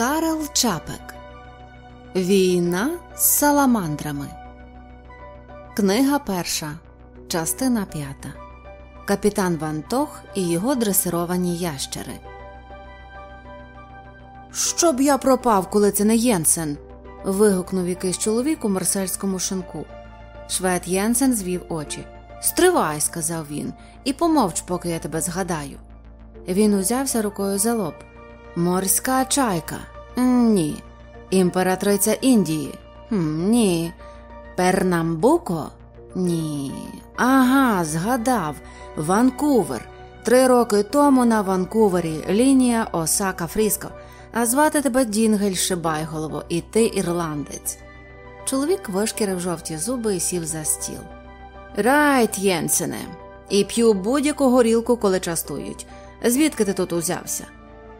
Карл Чапек Війна з саламандрами. Книга перша. Частина п'ята. Капітан Вантох і його дресировані ящери. Щоб я пропав, коли це не Єнсен. вигукнув якийсь чоловік у марсельському шинку. Швед Єнсен звів очі. Стривай, сказав він, і помовч, поки я тебе згадаю. Він узявся рукою за лоб. Морська чайка. Ні. Імператриця Індії. Ні. Пернамбуко? Ні. Ага, згадав. Ванкувер. Три роки тому на Ванкувері лінія Осака Фріско. А звати тебе Дінгель Шибайголово, і ти ірландець. Чоловік вишкірив жовті зуби і сів за стіл. Right, Єнсене, і п'ю будь-яку горілку, коли частують. Звідки ти тут узявся?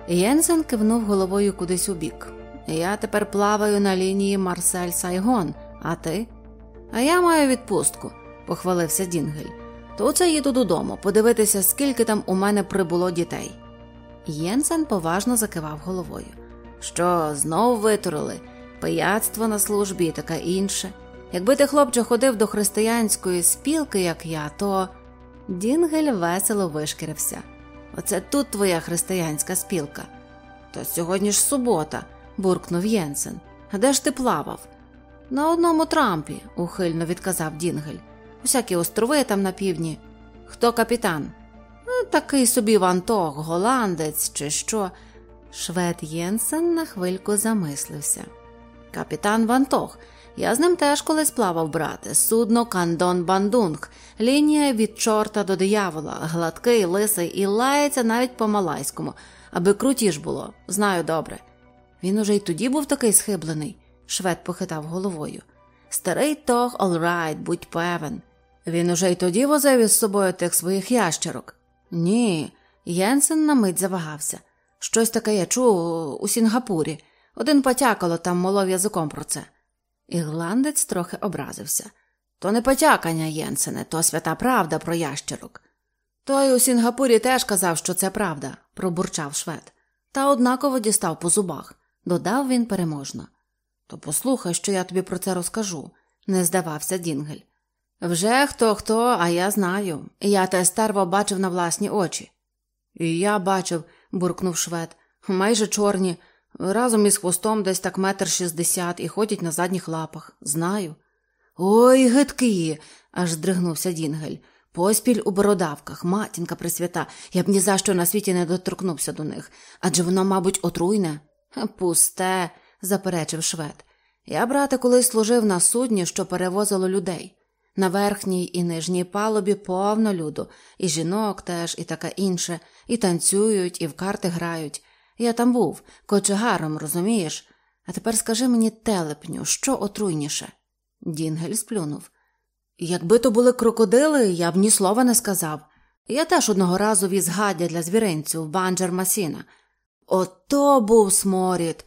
Єнсен кивнув головою кудись убік. Я тепер плаваю на лінії Марсель Сайгон, а ти? А я маю відпустку, похвалився Дінгель. То оце їду додому, подивитися, скільки там у мене прибуло дітей. Єнсен поважно закивав головою. Що, знов витурили? Пияцтво на службі і таке інше. Якби ти, хлопче, ходив до християнської спілки, як я, то. Дінгель весело вишкірився. Оце тут твоя християнська спілка. То сьогодні ж субота, буркнув Єнсен. А де ж ти плавав? На одному трампі, ухильно відказав Дінгель. Усякі острови там на півдні. Хто капітан? «Ну, такий собі Ванток, голландець, чи що. Швед Єнсен на хвильку замислився. Капітан Вантох. Я з ним теж колись плавав, брате, судно Кандон Бандунг, лінія від чорта до диявола, гладкий, лисий і лається навіть по малайському, аби круті ж було, знаю добре. Він уже й тоді був такий схиблений, швед похитав головою. Старий тох, олрайт, будь певен. Він уже й тоді возив із собою тих своїх ящерок. Ні, Єнсен на мить завагався. Щось таке я чув у Сінгапурі. Один потякало там молов язиком про це. Ірландець трохи образився. То не потякання, Єнсене, то свята правда про ящерок. Той у Сінгапурі теж казав, що це правда, пробурчав швед, та однаково дістав по зубах, додав він переможно. То послухай, що я тобі про це розкажу, не здавався Дінгель. Вже хто хто, а я знаю. Я те старво бачив на власні очі. І я бачив, буркнув швед, майже чорні, разом із хвостом десь так метр шістдесят і ходять на задніх лапах. Знаю. Ой, гидкі, аж здригнувся Дінгель. Поспіль у бородавках, матінка присвята, я б ні за що на світі не доторкнувся до них, адже воно, мабуть, отруйне. Пусте, заперечив швед. Я, брате, колись служив на судні, що перевозило людей. На верхній і нижній палубі повно люду, і жінок теж, і таке інше, і танцюють, і в карти грають. Я там був, кочегаром, розумієш? А тепер скажи мені, телепню, що отруйніше? Дінгель сплюнув. Якби то були крокодили, я б ні слова не сказав. Я теж одного разу віз гадя для звіринцю в банджер Масіна. Ото був сморід.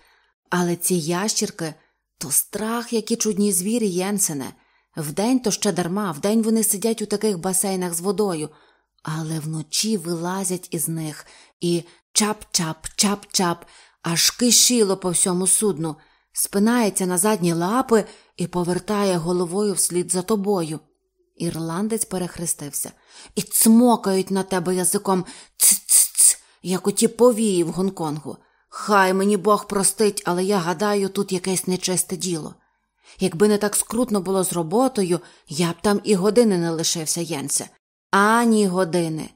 Але ці ящірки то страх, які чудні звірі, Єнсене. Вдень то ще дарма, вдень вони сидять у таких басейнах з водою, але вночі вилазять із них і чап-чап, чап-чап, аж кишіло по всьому судну, спинається на задні лапи і повертає головою вслід за тобою. Ірландець перехрестився і цмокають на тебе язиком ц-ц-ц, як оті повії в Гонконгу. Хай мені Бог простить, але я гадаю, тут якесь нечисте діло. Якби не так скрутно було з роботою, я б там і години не лишився, Єнсе. Ані години.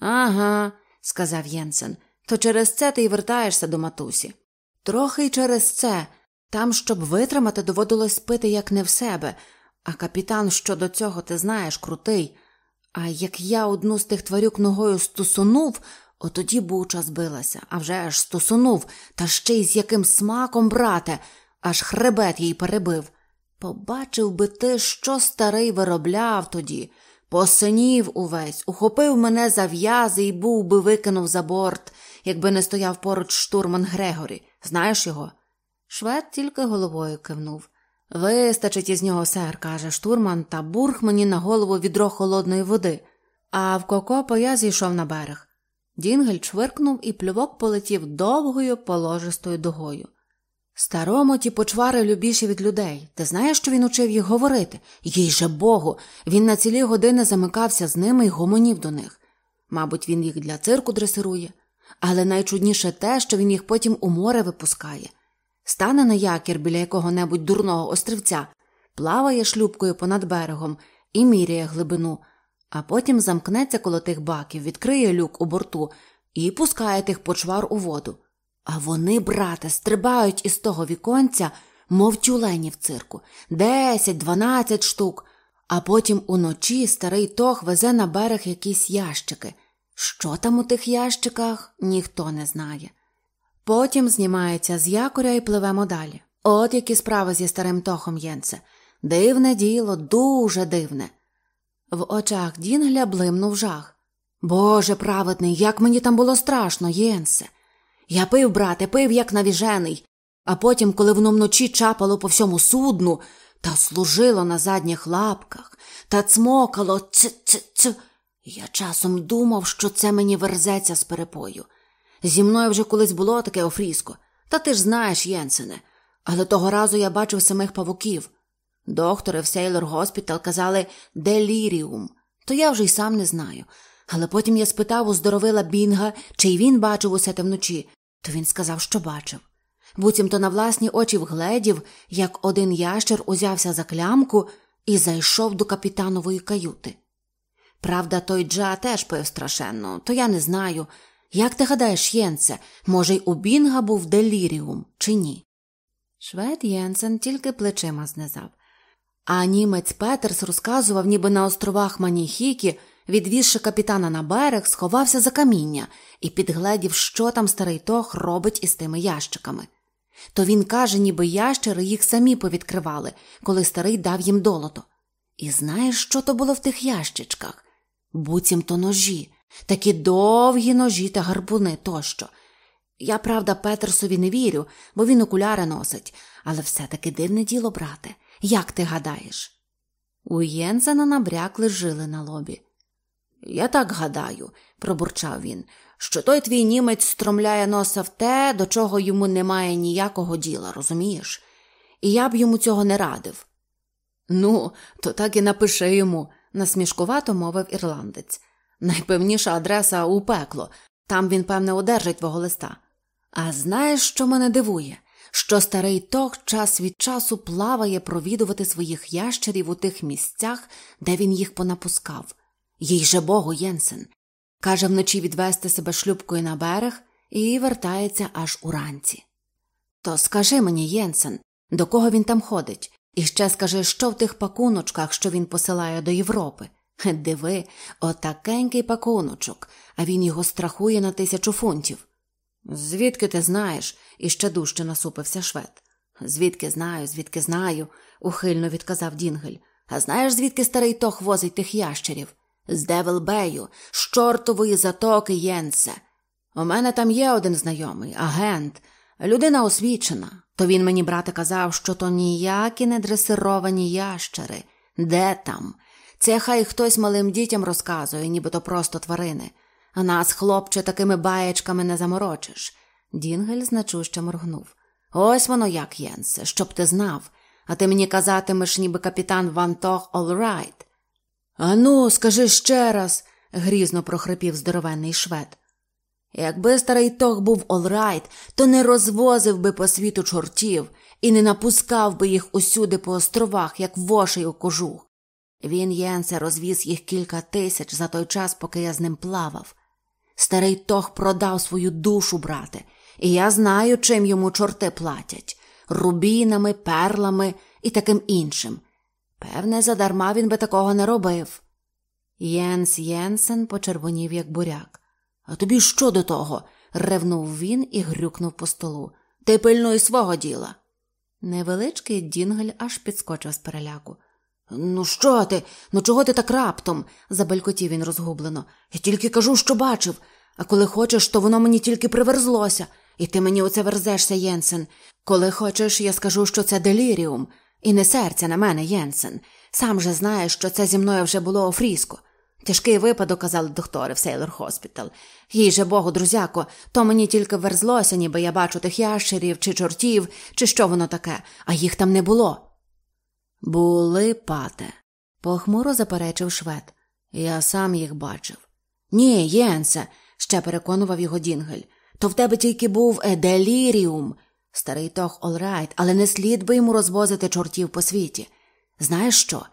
Ага, сказав Єнсен, то через це ти й вертаєшся до матусі. Трохи й через це. Там, щоб витримати, доводилось спити як не в себе, а капітан щодо цього, ти знаєш, крутий. А як я одну з тих тварюк ногою стусунув, отоді буча збилася, а вже аж стусунув, та ще й з яким смаком, брате, аж хребет їй перебив. Побачив би ти, що старий виробляв тоді, посинів увесь, ухопив мене за в'язи і був би викинув за борт, якби не стояв поруч штурман Грегорі. Знаєш його? Швед тільки головою кивнув. Вистачить із нього, сер, каже штурман, та бурх мені на голову відро холодної води, а в Кокопо я зійшов на берег. Дінгель чвиркнув і плювок полетів довгою положистою дугою. Старому ті почвари любіші від людей. Ти знаєш, що він учив їх говорити? Їй же Богу, він на цілі години замикався з ними і гомонів до них. Мабуть, він їх для цирку дресирує, але найчудніше те, що він їх потім у море випускає. Стане на якір біля якого-небудь дурного острівця, плаває шлюбкою понад берегом і міряє глибину, а потім замкнеться коло тих баків, відкриє люк у борту і пускає тих почвар у воду. А вони, брате, стрибають із того віконця, мов тюлені в цирку, десять, дванадцять штук, а потім уночі старий тох везе на берег якісь ящики. Що там у тих ящиках, ніхто не знає. Потім знімається з якоря і пливемо далі. От які справи зі старим тохом Єнце. Дивне діло, дуже дивне. В очах Дінгля блимнув жах. Боже праведний, як мені там було страшно, Єнсе. Я пив, брате, пив, як навіжений, а потім, коли воно вночі чапало по всьому судну та служило на задніх лапках та цмокало ц-ц-ц, я часом думав, що це мені верзеться з перепою. Зі мною вже колись було таке офріско, та ти ж знаєш, Єнсене, але того разу я бачив самих павуків. Доктори в Сейлор Госпітал казали деліріум, то я вже й сам не знаю. Але потім я спитав у здоровила Бінга, чи й він бачив усе те вночі, то він сказав, що бачив. Буцімто на власні очі вгледів, як один ящер узявся за клямку і зайшов до капітанової каюти. Правда, той Джа теж пив страшенно, то я не знаю. Як ти гадаєш, Єнце, може, й у Бінга був деліріум, чи ні? Швед Єнсен тільки плечима знизав. А німець Петерс розказував, ніби на островах Маніхікі, відвізши капітана на берег, сховався за каміння і підгледів, що там старий тох робить із тими ящиками. То він каже, ніби ящери їх самі повідкривали, коли старий дав їм долото. І знаєш, що то було в тих ящичках? Буцімто ножі, такі довгі ножі та гарбуни тощо. Я, правда, Петерсові не вірю, бо він окуляри носить, але все таки дивне діло, брате. Як ти гадаєш? У Єнсена набрякли жили на лобі. Я так гадаю, пробурчав він, що той твій німець стромляє носа в те, до чого йому немає ніякого діла, розумієш? І я б йому цього не радив. Ну, то так і напиши йому, насмішкувато мовив ірландець. Найпевніша адреса у пекло, там він, певне, одержить твого листа. А знаєш, що мене дивує? Що старий ток час від часу плаває провідувати своїх ящерів у тих місцях, де він їх понапускав. Їй же Богу, Єнсен. Каже вночі відвести себе шлюбкою на берег і вертається аж уранці. То скажи мені, Єнсен, до кого він там ходить, і ще скажи, що в тих пакуночках, що він посилає до Європи. Диви, отакенький пакуночок, а він його страхує на тисячу фунтів. Звідки ти знаєш? іще дужче насупився швед. Звідки знаю, звідки знаю, ухильно відказав Дінгель. А знаєш, звідки старий тох возить тих ящерів? З Девелбею, з чортової затоки Єнсе. У мене там є один знайомий, агент, людина освічена. То він мені, брате, казав, що то ніякі не дресировані ящери. Де там? Це хай хтось малим дітям розказує, нібито просто тварини. А нас, хлопче, такими баєчками не заморочиш. Дінгель значуще моргнув. Ось воно як, Єнсе, щоб ти знав, а ти мені казатимеш, ніби капітан Ван Тох Олрайт. Ану, скажи ще раз, грізно прохрипів здоровенний швед. Якби старий тох був Олрайт, то не розвозив би по світу чортів і не напускав би їх усюди по островах, як вошей у кожух. Він, Єнсе, розвіз їх кілька тисяч за той час, поки я з ним плавав. Старий тох продав свою душу, брате, і я знаю, чим йому чорти платять рубінами, перлами і таким іншим. Певне, задарма він би такого не робив. Єнс Єнсен почервонів, як буряк. А тобі що до того? ревнув він і грюкнув по столу. Ти пильнуй свого діла. Невеличкий Дінгель аж підскочив з переляку. Ну, що ти? Ну, чого ти так раптом? забелькотів він розгублено. Я тільки кажу, що бачив, а коли хочеш, то воно мені тільки приверзлося, і ти мені оце верзешся, Єнсен. Коли хочеш, я скажу, що це деліріум, і не серця на мене, Єнсен. Сам же знаєш, що це зі мною вже було офріско. Тяжкий випадок, казали доктори в Сейлор Хоспітал. Їй же Богу, друзяко, то мені тільки верзлося, ніби я бачу тих ящерів чи чортів, чи що воно таке, а їх там не було. Були, пате, похмуро заперечив швед. Я сам їх бачив. Ні, Єнсе, ще переконував його Дінгель. То в тебе тільки був еделіріум. Старий тох олрайт, але не слід би йому розвозити чортів по світі. Знаєш що?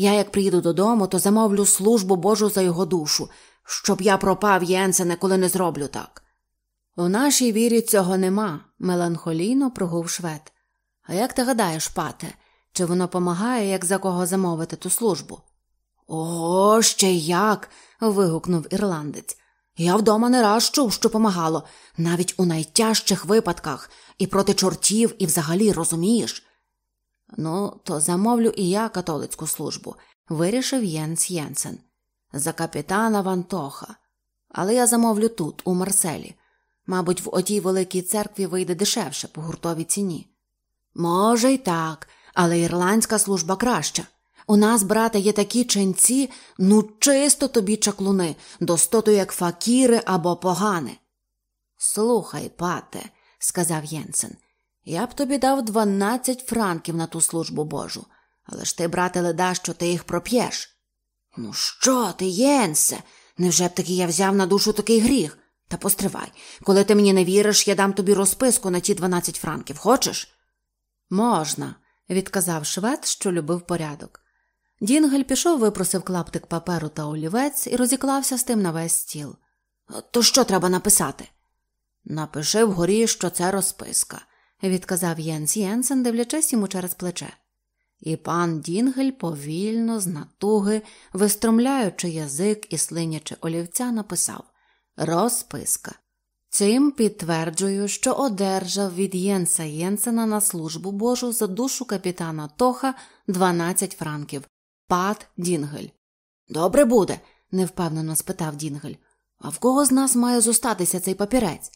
Я, як приїду додому, то замовлю службу Божу за його душу, щоб я пропав Єнсене, коли не зроблю так. У нашій вірі цього нема, меланхолійно прогув швед. А як ти гадаєш, пате, чи воно помагає, як за кого замовити ту службу? О, ще як. вигукнув ірландець. Я вдома не раз чув, що помагало, навіть у найтяжчих випадках, і проти чортів, і взагалі розумієш. Ну, то замовлю і я католицьку службу, вирішив Єнс Єнсен. За капітана Вантоха. Але я замовлю тут, у Марселі. Мабуть, в отій великій церкві вийде дешевше по гуртовій ціні. Може, й так, але ірландська служба краща. У нас, брате, є такі ченці, ну чисто тобі чаклуни, достоту як факіри або погани. Слухай, пате, сказав Єнсен, я б тобі дав дванадцять франків на ту службу Божу, але ж ти, брате, леда, що ти їх проп'єш. Ну, що ти, Єнсе? Невже б таки я взяв на душу такий гріх? Та постривай, коли ти мені не віриш, я дам тобі розписку на ті дванадцять франків, хочеш? Можна, відказав швед, що любив порядок. Дінгель пішов, випросив клаптик паперу та олівець і розіклався з тим на весь стіл. То що треба написати? Напиши вгорі, що це розписка, відказав Єнс Єнсен, дивлячись йому через плече. І пан Дінгель повільно, з натуги, вистромляючи язик і слинячи олівця, написав Розписка. Цим підтверджую, що одержав від Єнса Єнсена на службу Божу за душу капітана Тоха 12 франків. Пат Дінгель. Добре буде, невпевнено спитав Дінгель. А в кого з нас має зостатися цей папірець?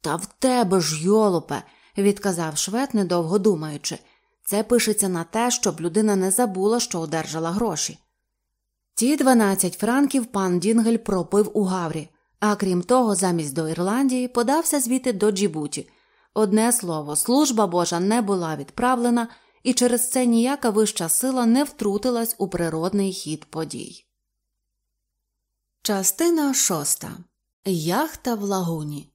Та в тебе ж, йолопе, відказав швед, недовго думаючи. Це пишеться на те, щоб людина не забула, що одержала гроші. Ті 12 франків пан Дінгель пропив у Гаврі, а крім того, замість до Ірландії подався звідти до Джібуті. Одне слово, служба Божа не була відправлена, і через це ніяка вища сила не втрутилась у природний хід подій. Частина шоста Яхта в лагуні.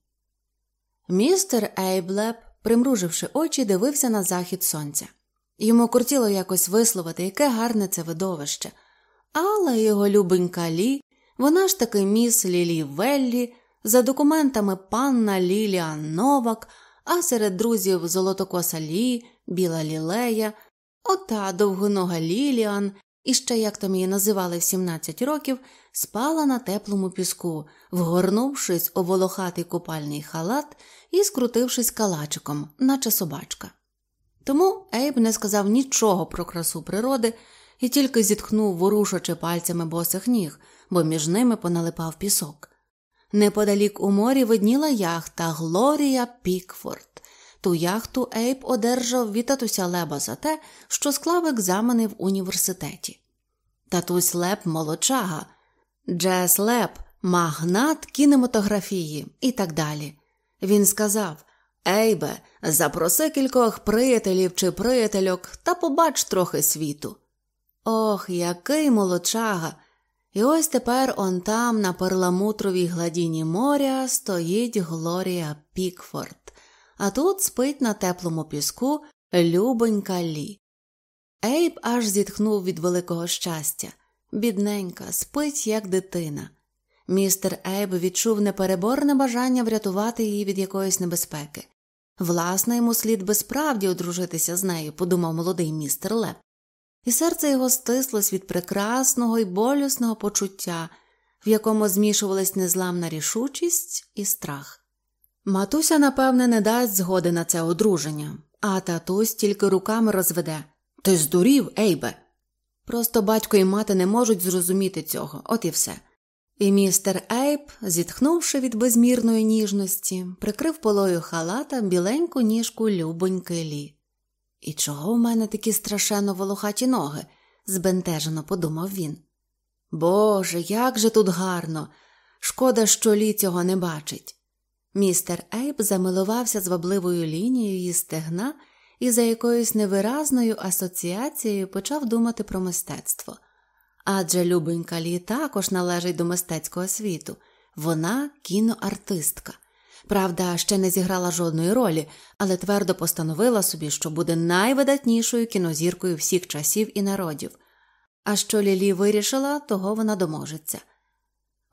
Містер Ейблеп, примруживши очі, дивився на захід сонця. Йому кортіло якось висловити, яке гарне це видовище. Але його любенька Лі, вона ж таки міс Лілі Веллі, за документами панна Ліліан Новак, а серед друзів Золотокоса Лі, Біла Лілея, ота довгонога Ліліан, і ще, як там її називали в 17 років, спала на теплому піску, вгорнувшись у волохатий купальний халат і скрутившись калачиком, наче собачка. Тому Ейб не сказав нічого про красу природи і тільки зітхнув, ворушачи пальцями босих ніг, бо між ними поналипав пісок. Неподалік у морі видніла яхта Глорія Пікфорд. Ту яхту Ейб одержав від татуся Леба за те, що склав екзамени в університеті. Татусь Леб молодчага, Джес Леб магнат кінематографії і так далі. Він сказав Ейбе, запроси кількох приятелів чи приятельок та побач трохи світу. Ох, який молодчага! І ось тепер он там, на перламутровій гладіні моря, стоїть Глорія Пікфорд, а тут спить на теплому піску любонька Лі. Ейб аж зітхнув від великого щастя. Бідненька, спить, як дитина. Містер Ейб відчув непереборне бажання врятувати її від якоїсь небезпеки. Власне, йому слід би справді одружитися з нею, подумав молодий містер Леп, і серце його стислось від прекрасного і болісного почуття, в якому змішувались незламна рішучість і страх. Матуся, напевне, не дасть згоди на це одруження, а татусь тільки руками розведе. Ти здурів, Ейбе. Просто батько і мати не можуть зрозуміти цього, от і все. І містер Ейб, зітхнувши від безмірної ніжності, прикрив полою халата біленьку ніжку любоньки Лі. І чого в мене такі страшенно волохаті ноги? збентежено подумав він. Боже, як же тут гарно! Шкода, що лі цього не бачить. Містер Ейб замилувався звабливою лінією її стегна і за якоюсь невиразною асоціацією почав думати про мистецтво. Адже любенька Лі також належить до мистецького світу, вона кіноартистка. Правда, ще не зіграла жодної ролі, але твердо постановила собі, що буде найвидатнішою кінозіркою всіх часів і народів. А що Лілі вирішила, того вона доможеться.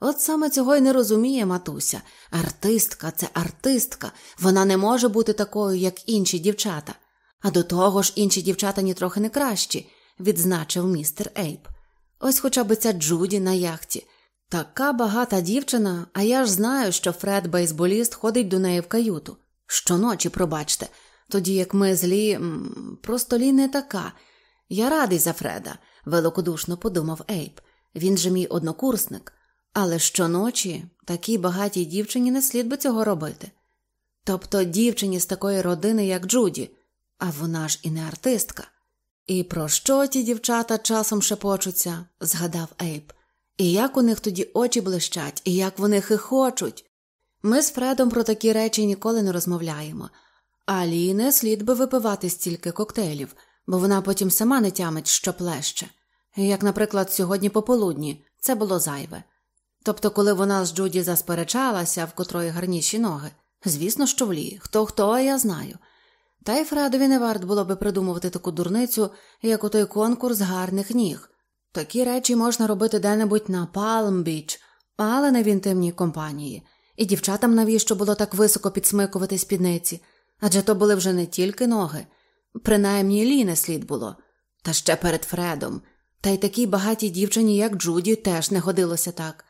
От саме цього й не розуміє матуся. Артистка це артистка, вона не може бути такою, як інші дівчата. А до того ж інші дівчата нітрохи не кращі, відзначив містер Ейп. Ось хоча б ця Джуді на яхті. Така багата дівчина, а я ж знаю, що Фред бейсболіст ходить до неї в каюту. Щоночі, пробачте, тоді як ми злі, просто лі не така. Я радий за Фреда, великодушно подумав Ейп. Він же мій однокурсник. Але щоночі такій багатій дівчині не слід би цього робити. Тобто дівчині з такої родини, як Джуді, а вона ж і не артистка. І про що ті дівчата часом шепочуться, згадав Ейп, і як у них тоді очі блищать, і як вони хихочуть. Ми з Фредом про такі речі ніколи не розмовляємо, а Лі не слід би випивати стільки коктейлів, бо вона потім сама не тямить, що плеще. Як, наприклад, сьогодні пополудні це було зайве. Тобто, коли вона з Джуді засперечалася, в котрої гарніші ноги, звісно, що в Лі, хто хто, а я знаю. Та й Фредові не варт було би придумувати таку дурницю, як у той конкурс гарних ніг. Такі речі можна робити де-небудь на Палм-Біч, але не в інтимній компанії, і дівчатам навіщо було так високо підсмикувати спідниці, адже то були вже не тільки ноги, принаймні лі не слід було, та ще перед Фредом, та й такій багатій дівчині, як Джуді, теж не годилося так.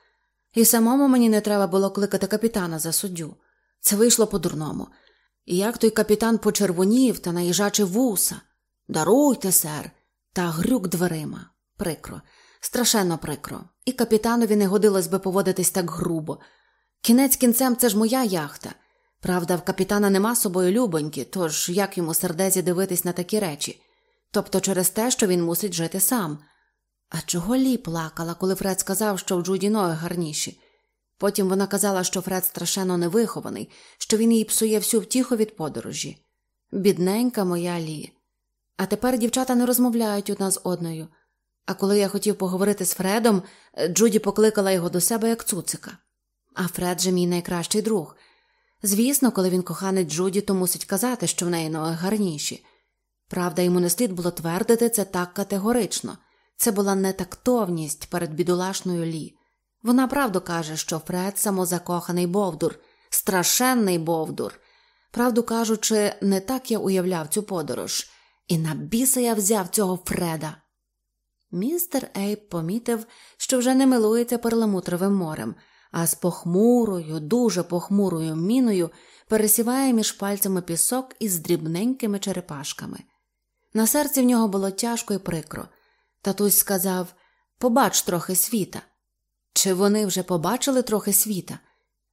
І самому мені не треба було кликати капітана за суддю. Це вийшло по-дурному. І як той капітан почервонів та наїжачи вуса. Даруйте, сер, та грюк дверима. Прикро, страшенно прикро. І капітанові не годилось би поводитись так грубо. Кінець кінцем це ж моя яхта. Правда, в капітана нема собою любоньки, тож як йому сердезі дивитись на такі речі? Тобто через те, що він мусить жити сам. А чого Лі плакала, коли Фред сказав, що в Джуді ноги гарніші? Потім вона казала, що Фред страшенно невихований, що він їй псує всю втіху від подорожі. Бідненька моя Лі. А тепер дівчата не розмовляють одна з одною. А коли я хотів поговорити з Фредом, Джуді покликала його до себе як цуцика. А Фред же мій найкращий друг. Звісно, коли він коханець Джуді, то мусить казати, що в неї ноги гарніші. Правда, йому не слід було твердити це так категорично. Це була нетактовність перед бідолашною Лі. Вона правду каже, що Фред самозакоханий Бовдур, страшенний Бовдур. Правду кажучи, не так я уявляв цю подорож, і на біса я взяв цього Фреда. Містер Ейп помітив, що вже не милується перламутровим морем, а з похмурою, дуже похмурою міною пересіває між пальцями пісок із дрібненькими черепашками. На серці в нього було тяжко і прикро. Татусь сказав Побач трохи світа. Чи вони вже побачили трохи світа?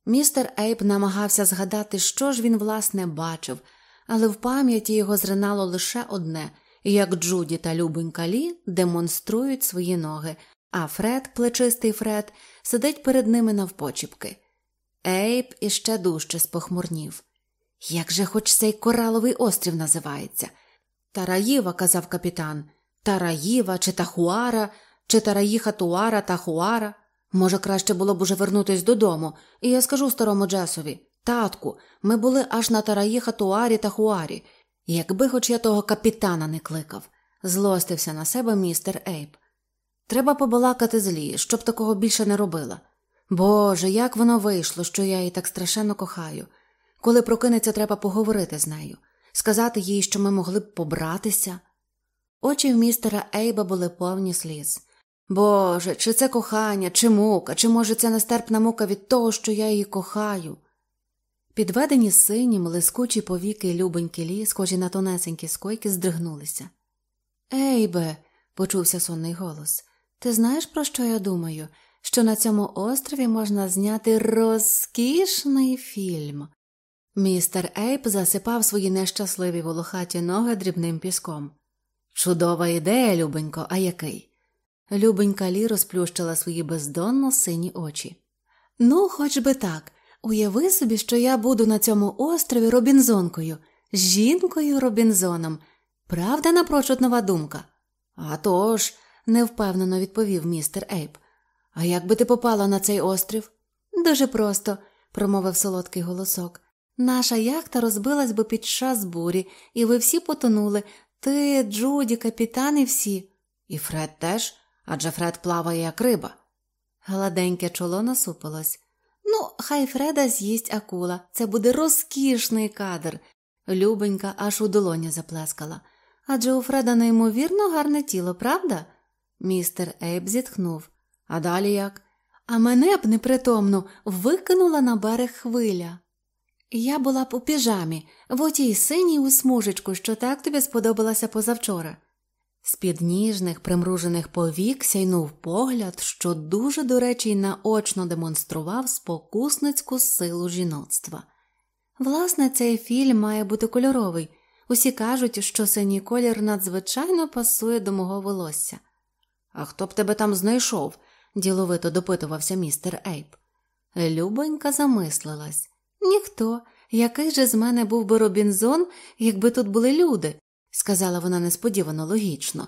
Містер Ейп намагався згадати, що ж він, власне, бачив, але в пам'яті його зринало лише одне як Джуді та Любенька Лі демонструють свої ноги, а Фред, плечистий Фред, сидить перед ними навпочіпки. Ейп іще дужче спохмурнів. Як же хоч цей кораловий острів називається? Тараїва, казав капітан, Тараїва чи Тахуара, чи Тараїха Туара Тахуара. Може, краще було б уже вернутись додому, і я скажу старому Джесові татку, ми були аж на Тараїха Туарі та Хуарі. Якби хоч я того капітана не кликав, злостився на себе містер Ейп. Треба побалакати злі, щоб такого більше не робила. Боже, як воно вийшло, що я її так страшенно кохаю. Коли прокинеться, треба поговорити з нею, сказати їй, що ми могли б побратися. Очі в містера Ейба були повні сліз. Боже, чи це кохання, чи мука, чи, може, це нестерпна мука від того, що я її кохаю. Підведені синім, лискучі повіки любенькі лі, схожі на тонесенькі скойки, здригнулися. Ейбе, почувся сонний голос, ти знаєш, про що я думаю? Що на цьому острові можна зняти розкішний фільм. Містер Ейп засипав свої нещасливі волохаті ноги дрібним піском. Чудова ідея, любенько, а який? Любенька Лі розплющила свої бездонно сині очі. Ну, хоч би так. Уяви собі, що я буду на цьому острові Робінзонкою, жінкою Робінзоном. Правда, напрочуд нова думка? «А тож», – невпевнено відповів містер Ейп. А як би ти попала на цей острів? Дуже просто, промовив солодкий голосок. Наша яхта розбилась би під час бурі, і ви всі потонули. Ти, Джуді, капітан і всі. І Фред теж, адже Фред плаває, як риба. Гладеньке чоло насупилось. Ну, хай Фреда з'їсть акула, це буде розкішний кадр. Любенька аж у долоні заплескала. Адже у Фреда неймовірно гарне тіло, правда? Містер Ейб зітхнув. А далі як? А мене б непритомно викинула на берег хвиля. Я була б у піжамі, в отій синій у смужечку, що так тобі сподобалася позавчора. З під ніжних, примружених повік сяйнув погляд, що дуже, до речі, й наочно демонстрував спокусницьку силу жіноцтва. Власне, цей фільм має бути кольоровий. Усі кажуть, що синій колір надзвичайно пасує до мого волосся. А хто б тебе там знайшов? діловито допитувався містер Ейп. Любонька замислилась. Ніхто, який же з мене був би Робінзон, якби тут були люди, сказала вона несподівано логічно.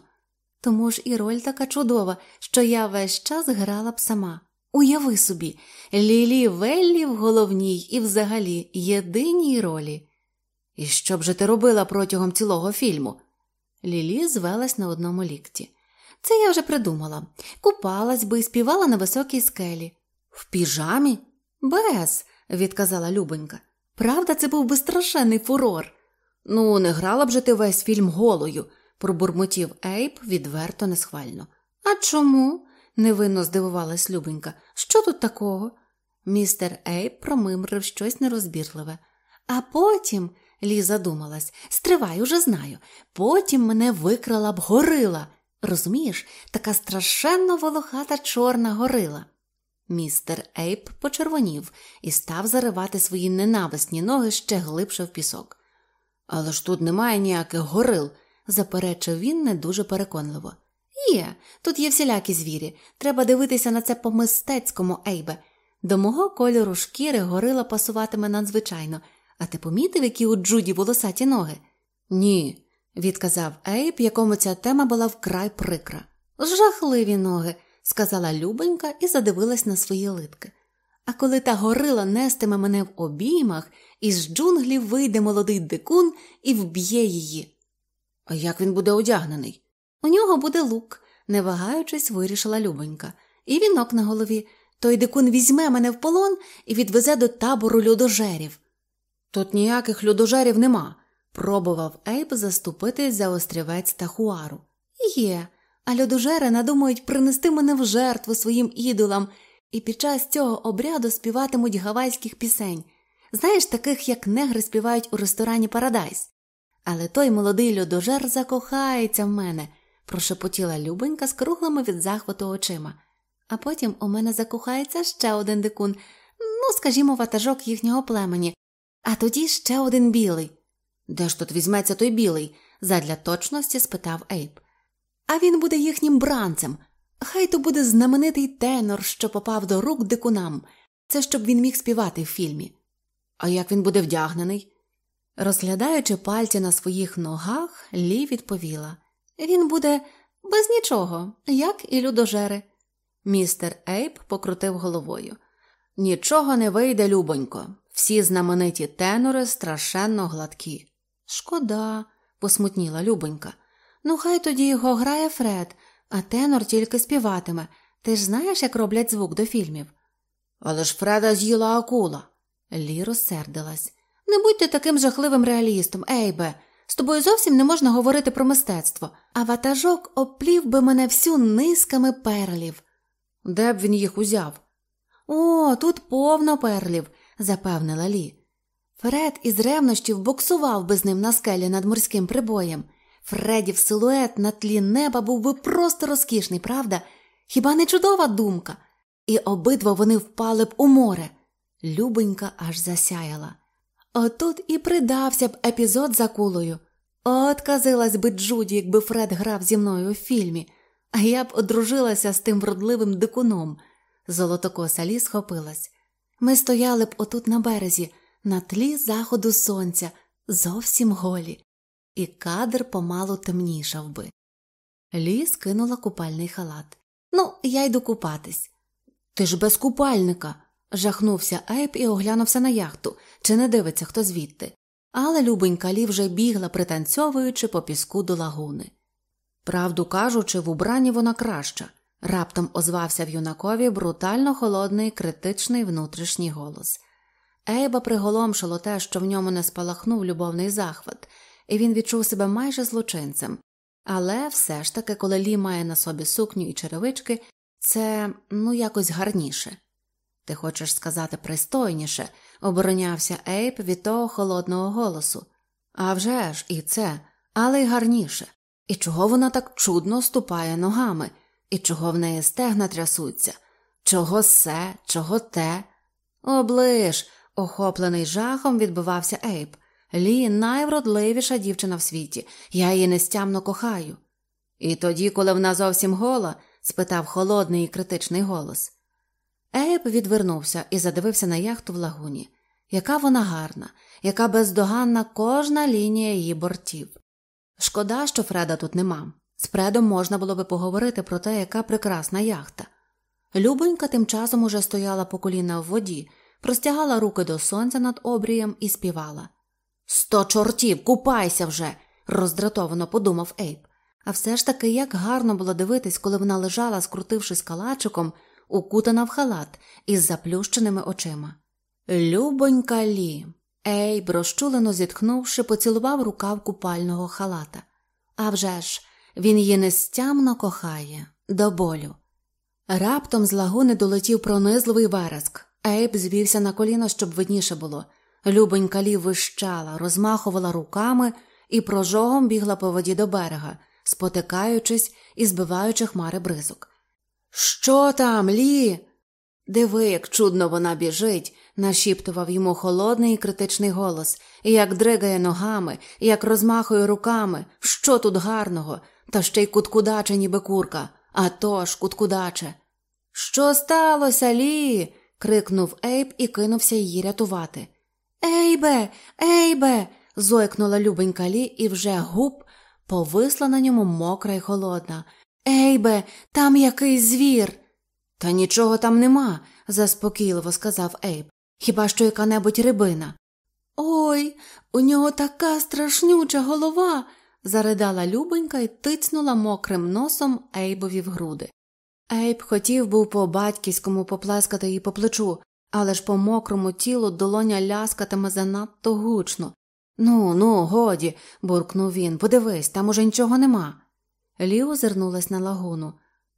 Тому ж і роль така чудова, що я весь час грала б сама. Уяви собі, Лілі Веллі в головній і взагалі єдиній ролі. І що б же ти робила протягом цілого фільму? Лілі звелась на одному лікті. Це я вже придумала. Купалась би і співала на високій скелі. В піжамі? Без, відказала Любонька. Правда, це був би страшенний фурор. Ну, не грала б же ти весь фільм голою, пробурмотів Ейп відверто несхвально. А чому? невинно здивувалась Любонька. Що тут такого? Містер Ейп промимрив щось нерозбірливе. А потім, Лі задумалась, стривай, уже знаю, потім мене викрала б горила. Розумієш, така страшенно волохата чорна горила. Містер Ейп почервонів і став заривати свої ненависні ноги ще глибше в пісок. Але ж тут немає ніяких горил, заперечив він не дуже переконливо. Є, тут є всілякі звірі. Треба дивитися на це по мистецькому, Ейбе. До мого кольору шкіри горила пасуватиме надзвичайно. А ти помітив, які у Джуді волосаті ноги? Ні, відказав Ейб, якому ця тема була вкрай прикра. Жахливі ноги, сказала Любенька і задивилась на свої литки. А коли та горила нестиме мене в обіймах, із джунглів вийде молодий дикун і вб'є її. А як він буде одягнений? У нього буде лук, не вагаючись, вирішила Любенька, і вінок на голові. Той дикун візьме мене в полон і відвезе до табору людожерів. Тут ніяких людожерів нема, пробував Ейб заступитись за острівець Тахуару. Є, а людожери надумають принести мене в жертву своїм ідолам, і під час цього обряду співатимуть гавайських пісень. Знаєш, таких, як негри співають у ресторані Парадайс. Але той молодий людожер закохається в мене, прошепотіла Любенька з круглими від захвату очима. А потім у мене закохається ще один дикун, ну, скажімо, ватажок їхнього племені, а тоді ще один білий. Де ж тут візьметься той білий? задля точності спитав Ейб. А він буде їхнім бранцем. Хай то буде знаменитий тенор, що попав до рук дикунам. Це щоб він міг співати в фільмі. А як він буде вдягнений? Розглядаючи пальці на своїх ногах, Лі відповіла Він буде без нічого, як і людожери. Містер Ейб покрутив головою. Нічого не вийде, любонько. Всі знамениті тенори страшенно гладкі. Шкода, посмутніла Любонька. Ну, хай тоді його грає Фред, а тенор тільки співатиме. Ти ж знаєш, як роблять звук до фільмів. Але ж Фреда з'їла акула. Лі розсердилась. Не будьте таким жахливим реалістом, Ейбе. З тобою зовсім не можна говорити про мистецтво, а ватажок оплів би мене всю низками перлів. Де б він їх узяв? О, тут повно перлів, запевнила Лі. Фред із ревнощів боксував би з ним на скелі над морським прибоєм. Фредів силует на тлі неба був би просто розкішний, правда? Хіба не чудова думка? І обидва вони впали б у море. Любенька аж засяяла. Отут і придався б епізод за кулою. От казилась би Джуді, якби Фред грав зі мною у фільмі. а я б одружилася з тим вродливим дикуном. Золотокоса лі схопилась. Ми стояли б отут на березі, на тлі заходу сонця, зовсім голі, і кадр помалу темнішав би. Лі скинула купальний халат. Ну, я йду купатись. Ти ж без купальника. жахнувся Ейб і оглянувся на яхту, чи не дивиться хто звідти. Але любенька Лі вже бігла, пританцьовуючи по піску до лагуни. Правду кажучи, в убранні вона краща, раптом озвався в юнакові брутально холодний критичний внутрішній голос. Ейба приголомшило те, що в ньому не спалахнув любовний захват, і він відчув себе майже злочинцем. Але все ж таки, коли Лі має на собі сукню і черевички, це ну якось гарніше. Ти хочеш сказати пристойніше, оборонявся Ейб від того холодного голосу. «А вже ж, і це, але й гарніше. І чого вона так чудно ступає ногами, і чого в неї стегна трясуться? Чого се, чого те? Оближ, охоплений жахом, відбивався Ейб. Лі найвродливіша дівчина в світі, я її нестямно кохаю. І тоді, коли вона зовсім гола? спитав холодний і критичний голос. Ейб відвернувся і задивився на яхту в лагуні. Яка вона гарна, яка бездоганна кожна лінія її бортів. Шкода, що Фреда тут нема. З Фредом можна було би поговорити про те, яка прекрасна яхта. Любонька тим часом уже стояла по коліна в воді, простягала руки до сонця над обрієм і співала. Сто чортів, купайся вже, роздратовано подумав Ейб. А все ж таки як гарно було дивитись, коли вона лежала, скрутившись калачиком, укутана в халат із заплющеними очима. Любонька лі. Ейб, розчулено зітхнувши, поцілував рукав купального халата. А вже ж, він її нестямно кохає, до болю. Раптом з лагуни долетів пронизливий вереск. Ейб звівся на коліно, щоб видніше було. Любонька лі вищала, розмахувала руками і прожогом бігла по воді до берега, спотикаючись і збиваючи хмари бризок. Що там, Лі? Диви, як чудно вона біжить, нашіптував йому холодний і критичний голос, як дригає ногами, як розмахує руками. Що тут гарного? Та ще й куткудаче, ніби курка. А тож, куткудаче. Що сталося, Лі? крикнув Ейб і кинувся її рятувати. Ейбе, ейбе. зойкнула любенька Лі, і вже губ повисла на ньому мокра й холодна. Ейбе, там якийсь звір. Та нічого там нема, заспокійливо сказав Ейб. Хіба що яка небудь рибина? Ой, у нього така страшнюча голова. заридала Любонька і тицнула мокрим носом Ейбові в груди. Ейб хотів був по батьківському поплескати її по плечу, але ж по мокрому тілу долоня ляскатиме занадто гучно. Ну, ну, годі, буркнув він, подивись, там уже нічого нема. Лі озирнулась на лагуну.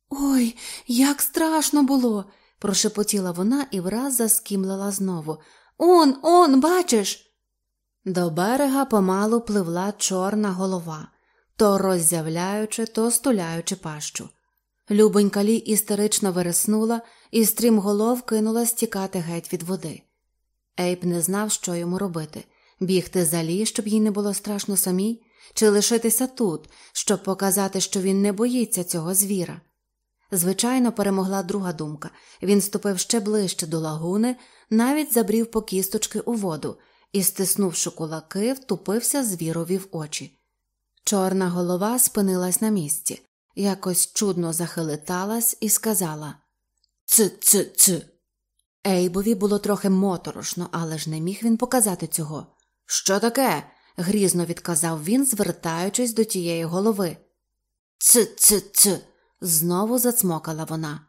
Ой, як страшно було, прошепотіла вона і враз заскімлила знову. Он, он, бачиш? До берега помалу пливла чорна голова, то роззявляючи, то стуляючи пащу. Любонька Лі істерично вереснула і стрімголов кинула стікати геть від води. Ейб не знав, що йому робити бігти за лі, щоб їй не було страшно самій, чи лишитися тут, щоб показати, що він не боїться цього звіра. Звичайно, перемогла друга думка він ступив ще ближче до лагуни, навіть забрів по кісточки у воду і, стиснувши кулаки, втупився звірові в очі. Чорна голова спинилась на місці, якось чудно захилиталась і сказала Ц, ц, ц. Ейбові було трохи моторошно, але ж не міг він показати цього. Що таке? грізно відказав він, звертаючись до тієї голови. Ц, ц, ц. знову зацмокала вона.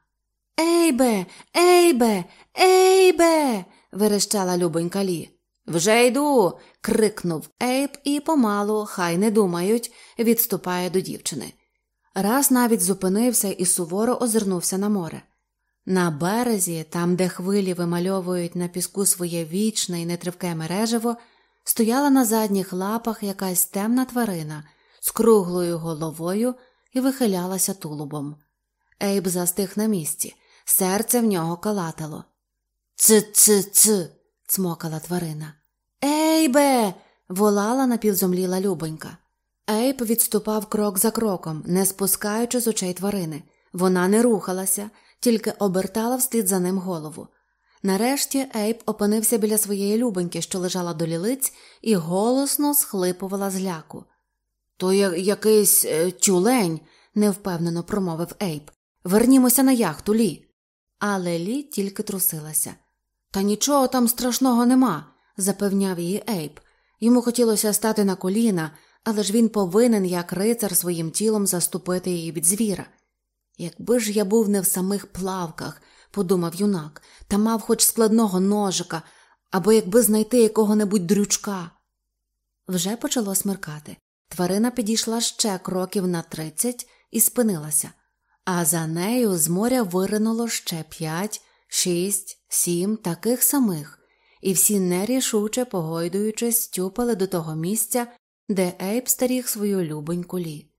Ейбе, ейбе, ейбе. верещала любонька Лі. Вже йду. крикнув Ейб і помалу, хай не думають, відступає до дівчини. Раз навіть зупинився і суворо озирнувся на море. На березі, там, де хвилі вимальовують на піску своє вічне і нетривке мережево, стояла на задніх лапах якась темна тварина з круглою головою і вихилялася тулубом. Ейб застиг на місці, серце в нього калатало. Ц-ц-ц. цмокала тварина. Ейбе. волала напівзомліла Любонька. Ейп відступав крок за кроком, не спускаючи з очей тварини. Вона не рухалася, тільки обертала вслід за ним голову. Нарешті Ейп опинився біля своєї любоньки, що лежала до лілиць, і голосно схлипувала з ляку. То я якийсь е, тюлень, невпевнено промовив Ейп. Вернімося на яхту, Лі. Але Лі тільки трусилася. Та нічого там страшного нема, запевняв її Ейп. Йому хотілося стати на коліна, але ж він повинен, як рицар, своїм тілом заступити її від звіра. Якби ж я був не в самих плавках, подумав юнак, та мав хоч складного ножика, або якби знайти якого-небудь дрючка. Вже почало смеркати. Тварина підійшла ще кроків на тридцять і спинилася, а за нею з моря виринуло ще п'ять, шість, сім таких самих, і всі нерішуче, погойдуючись, стюпали до того місця, де Ейб старіг свою любоньку Лі.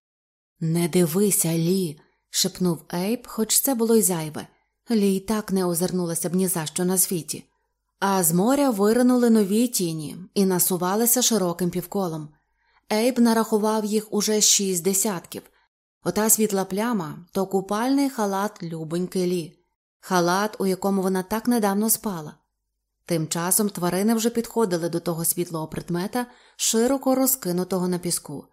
Не дивися, Лі. шепнув Ейб, хоч це було й зайве. Лі й так не озирнулася б ні за що на світі. А з моря виринули нові тіні і насувалися широким півколом. Ейб нарахував їх уже шість десятків. Ота світла пляма то купальний халат любоньки Лі, халат, у якому вона так недавно спала. Тим часом тварини вже підходили до того світлого предмета, широко розкинутого на піску.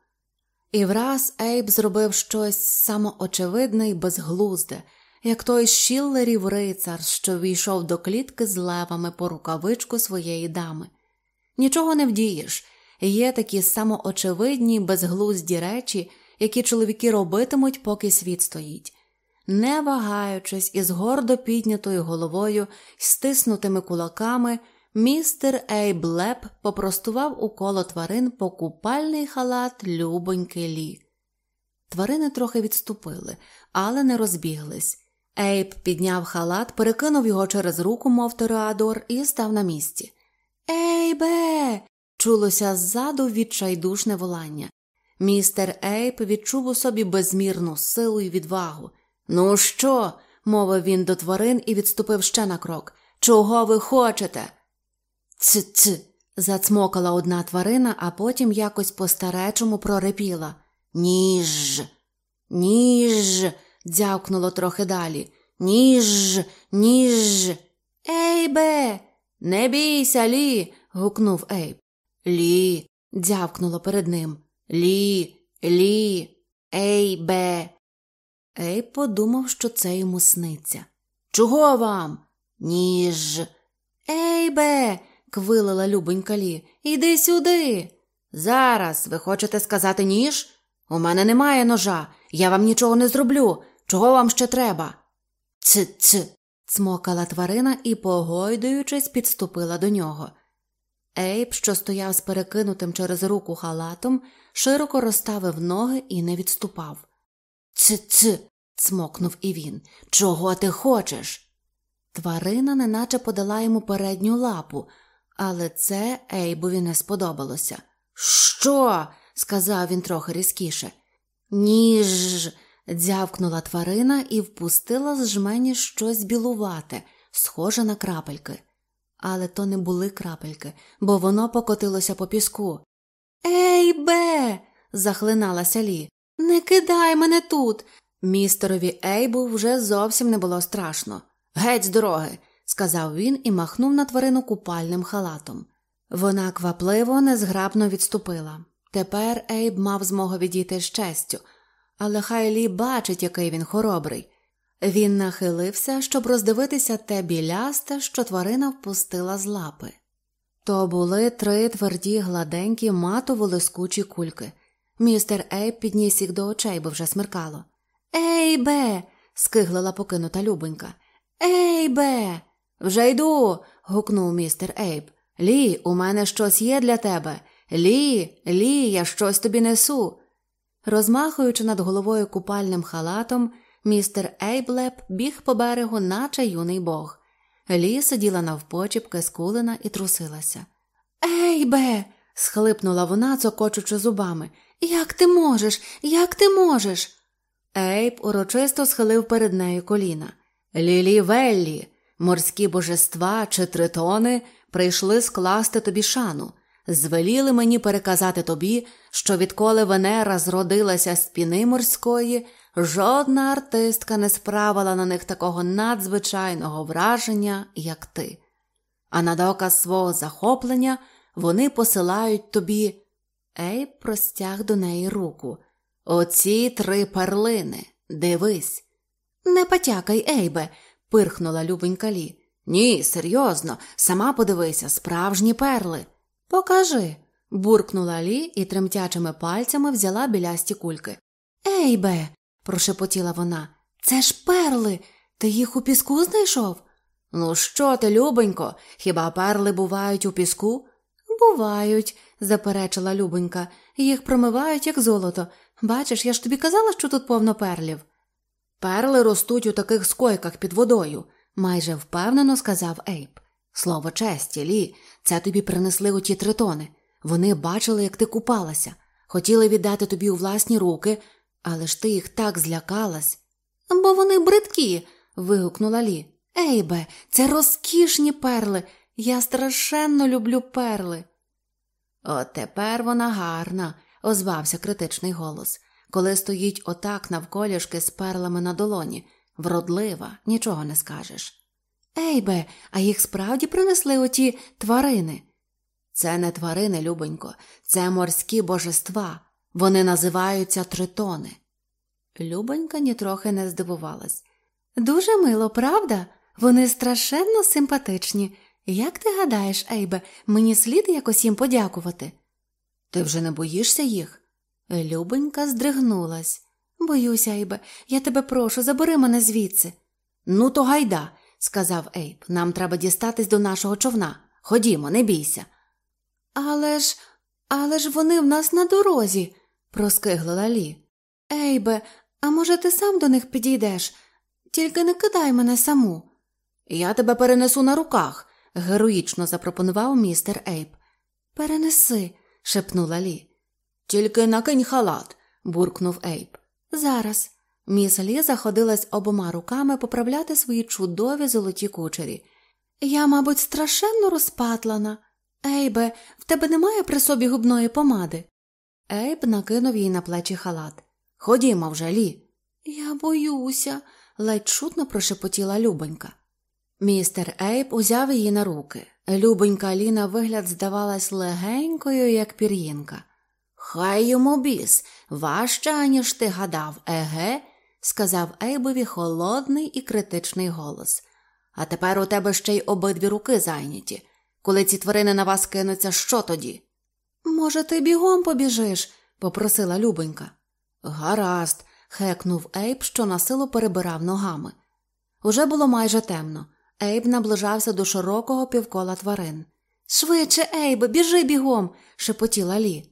І враз Ейб зробив щось самоочевидне і безглузде, як той щіллерів рицар, що війшов до клітки з левами по рукавичку своєї дами. Нічого не вдієш, є такі самоочевидні, безглузді речі, які чоловіки робитимуть, поки світ стоїть. Не вагаючись із гордо піднятою головою стиснутими кулаками, містер Ейб Леп попростував у коло тварин покупальний халат любоньки Лі. Тварини трохи відступили, але не розбіглись. Ейб підняв халат, перекинув його через руку, мов Тореадор, і став на місці. Ейбе. чулося ззаду відчайдушне волання. Містер Ейб відчув у собі безмірну силу і відвагу. Ну що? мовив він до тварин і відступив ще на крок. Чого ви хочете? Ц-ц. зацмокала одна тварина, а потім якось по старечому прорепіла. Ніж. Ніж. дзявкнуло трохи далі. Ніж, ніж. Ейбе. Не бійся, Лі. гукнув Ейб. Лі. дзявкнуло перед ним. Лі, лі, ейбе. Ейб подумав, що це йому сниться. Чого вам? Ніж. Ейбе. квилила любонька Лі. Іди сюди. Зараз ви хочете сказати ніж? У мене немає ножа, я вам нічого не зроблю. Чого вам ще треба? Ц-ц. цмокала тварина і, погойдуючись, підступила до нього. Ейб, що стояв з перекинутим через руку халатом, широко розставив ноги і не відступав. Ц-ц. цмокнув і він. Чого ти хочеш? Тварина неначе подала йому передню лапу, але це Ейбові не сподобалося. Що? сказав він трохи різкіше. Ніж. дзявкнула тварина і впустила з жмені щось білувате, схоже на крапельки. Але то не були крапельки, бо воно покотилося по піску. Ей, бе. захлиналася Лі. Не кидай мене тут. Містерові Ейбу вже зовсім не було страшно. Геть з дороги, сказав він і махнув на тварину купальним халатом. Вона квапливо, незграбно відступила. Тепер Ейб мав змогу відійти з честю, але хай Лі бачить, який він хоробрий. Він нахилився, щоб роздивитися те білясте, що тварина впустила з лапи. То були три тверді, гладенькі, матово лискучі кульки. Містер Ейб підніс їх до очей, бо вже смеркало. Ейбе. скиглила покинута любонька. Ейбе. Вже йду. гукнув містер Ейб. Лі, у мене щось є для тебе. Лі, Лі, я щось тобі несу. Розмахуючи над головою купальним халатом, містер Ейблеп біг по берегу, наче юний бог. Лі сиділа навпочіпки, скулена і трусилася. Ейбе. схлипнула вона, цокочучи зубами. Як ти можеш? Як ти можеш? Ейб урочисто схилив перед нею коліна. Лілі Веллі, морські божества чи тритони прийшли скласти тобі шану. звеліли мені переказати тобі, що відколи Венера зродилася з піни морської, жодна артистка не справила на них такого надзвичайного враження, як ти. А на доказ свого захоплення вони посилають тобі. Ейб простяг до неї руку. Оці три перлини. Дивись. Не потякай, Ейбе, пирхнула любенька Лі. Ні, серйозно, сама подивися, справжні перли. Покажи. буркнула Лі і тремтячими пальцями взяла білясті кульки. Ейбе, прошепотіла вона, це ж перли. Ти їх у піску знайшов? Ну, що ти, любенько, хіба перли бувають у піску? Бувають, заперечила Любонька, їх промивають, як золото. Бачиш, я ж тобі казала, що тут повно перлів. Перли ростуть у таких скойках під водою, майже впевнено сказав Ейб. Слово честі, Лі, це тобі принесли у ті тритони. Вони бачили, як ти купалася, хотіли віддати тобі у власні руки, але ж ти їх так злякалась. Бо вони бридкі. вигукнула Лі. Ейбе, це розкішні перли. Я страшенно люблю перли. От тепер вона гарна, озвався критичний голос, коли стоїть отак навколішки з перлами на долоні, вродлива, нічого не скажеш. Ейбе, а їх справді принесли оті тварини. Це не тварини, любонько, це морські божества. Вони називаються тритони. Любонька нітрохи не здивувалась. Дуже мило, правда? Вони страшенно симпатичні. Як ти гадаєш, Ейбе, мені слід якось їм подякувати? Ти вже не боїшся їх? Любонька здригнулась. Боюся, Ейбе, я тебе прошу, забери мене звідси. Ну, то гайда, сказав Ейб, нам треба дістатись до нашого човна. Ходімо, не бійся. Але ж, але ж вони в нас на дорозі, проскиглила Лі. Ейбе, а може, ти сам до них підійдеш? Тільки не кидай мене саму. Я тебе перенесу на руках, героїчно запропонував містер Ейб. Перенеси, шепнула Лі. Тільки накинь халат, буркнув Ейб. Зараз. Міс Лі заходилась обома руками поправляти свої чудові золоті кучері. Я, мабуть, страшенно розпатлана. Ейбе, в тебе немає при собі губної помади? Ейб накинув їй на плечі халат. Ходімо вже, Лі. Я боюся, ледь чутно прошепотіла Любонька. Містер Ейб узяв її на руки. Любонька Ліна вигляд здавалась легенькою, як пір'їнка. Хай йому біс, важче, аніж ти гадав, еге, сказав Ейбові холодний і критичний голос. А тепер у тебе ще й обидві руки зайняті. Коли ці тварини на вас кинуться, що тоді? Може, ти бігом побіжиш? попросила Любонька. Гаразд, хекнув Ейб, що насилу перебирав ногами. Уже було майже темно. Ейб наближався до широкого півкола тварин. Швидше, Ейб, біжи бігом, шепотіла Лі.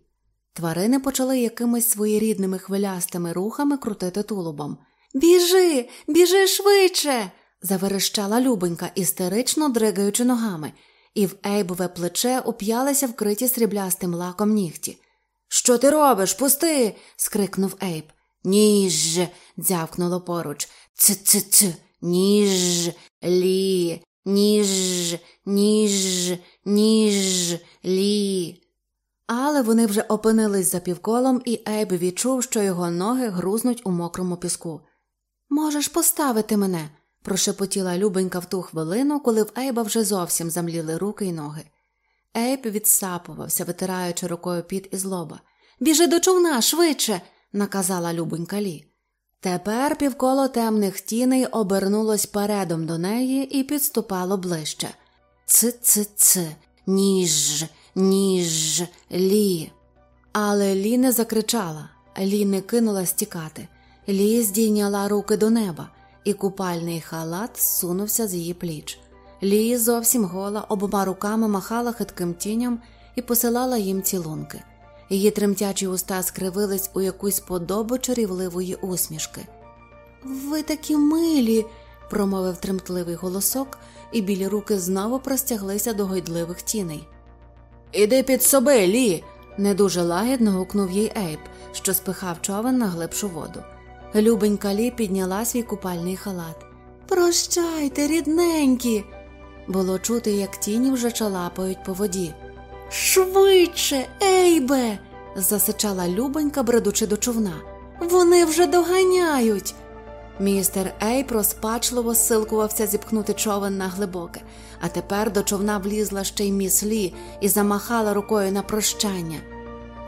Тварини почали якимись своєрідними хвилястими рухами крутити тулубом. Біжи, біжи швидше. заверещала Любонька, істерично дригаючи ногами, і в Ейбове плече уп'ялися вкриті сріблястим лаком нігті. Що ти робиш? Пусти. скрикнув Ейб. Ніж. дзявкнуло поруч. Ц-ц-ц. Ніж, лі, ніж, ніж, ніж, лі. Але вони вже опинились за півколом, і Ейб відчув, що його ноги грузнуть у мокрому піску. Можеш поставити мене, прошепотіла Любенька в ту хвилину, коли в Ейба вже зовсім замліли руки й ноги. Ейб відсапувався, витираючи рукою під із лоба. Біжи до човна, швидше, наказала Любенька Лі. Тепер півколо темних тіней обернулось передом до неї і підступало ближче. Ц-ц-ц, ніж, ніж, лі. Але Лі не закричала, Лі не кинула стікати. Лі здійняла руки до неба, і купальний халат сунувся з її пліч. Лі зовсім гола обома руками махала хитким тіням і посилала їм цілунки. Її тремтячі уста скривились у якусь подобу чарівливої усмішки. Ви такі милі, промовив тремтливий голосок, і білі руки знову простяглися до гойдливих тіней. Іди під соби, Лі. не дуже лагідно гукнув їй Ейб, що спихав човен на глибшу воду. Любенька Лі підняла свій купальний халат. Прощайте, рідненькі. Було чути, як тіні вже чалапають по воді. Швидше, Ейбе. засичала Любонька, бредучи до човна. Вони вже доганяють. Містер Ейп розпачливо силкувався зіпхнути човен на глибоке, а тепер до човна влізла ще й міс Лі і замахала рукою на прощання.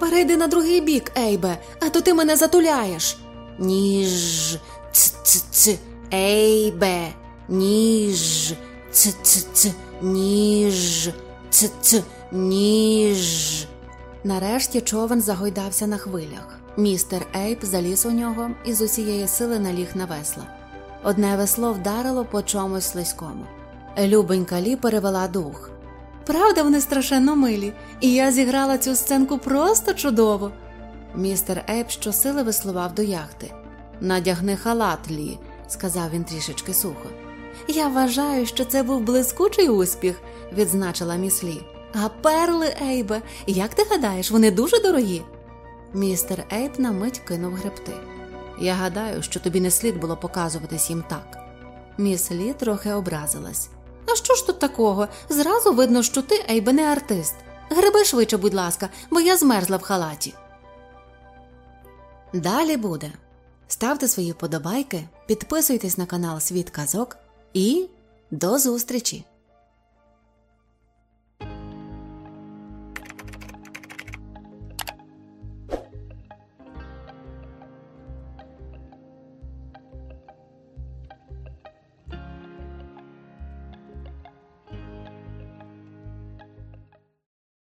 Перейди на другий бік, Ейбе, а то ти мене затуляєш. Ніж, ц-ц-ц, Ейбе, ніж, ц-ц-ц, ніж, ц-ц, ніж. Нарешті човен загойдався на хвилях. Містер Ейп заліз у нього і з усієї сили наліг на весла. Одне весло вдарило по чомусь слизькому. Любенька Лі перевела дух. Правда, вони страшенно милі, і я зіграла цю сценку просто чудово. Містер Ейп щосили веслував до яхти. Надягни халат, Лі, сказав він трішечки сухо. Я вважаю, що це був блискучий успіх, відзначила міс Лі. А перли, Ейбе, як ти гадаєш, вони дуже дорогі? Містер Ейп на мить кинув гребти. Я гадаю, що тобі не слід було показуватись їм так. Міс Лі трохи образилась. А що ж тут такого? Зразу видно, що ти, Ейбе, не артист. Гриби швидше, будь ласка, бо я змерзла в халаті. Далі буде. Ставте свої вподобайки, підписуйтесь на канал Світ Казок і до зустрічі!